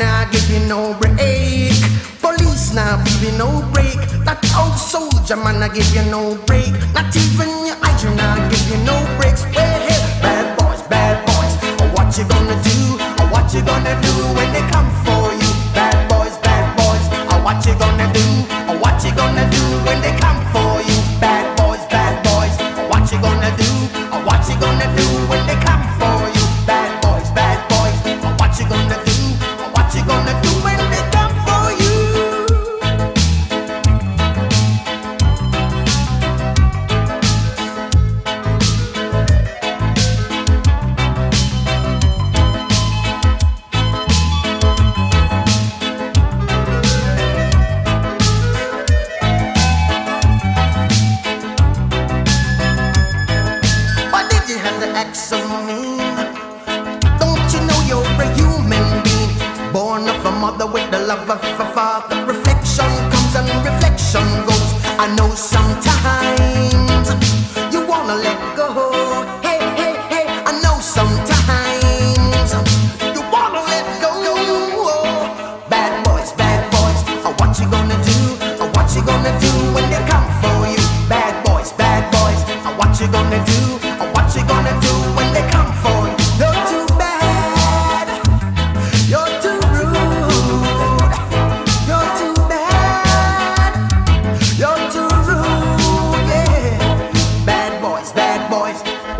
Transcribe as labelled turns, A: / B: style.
A: Now give you no break. Police now give you no break. That old soldier man I give you no break. Not even your eyes now give you no breaks. Well, hey, bad boys, bad boys, what you gonna do? What you gonna do when they come love of a father. Reflection comes and reflection goes. I know sometimes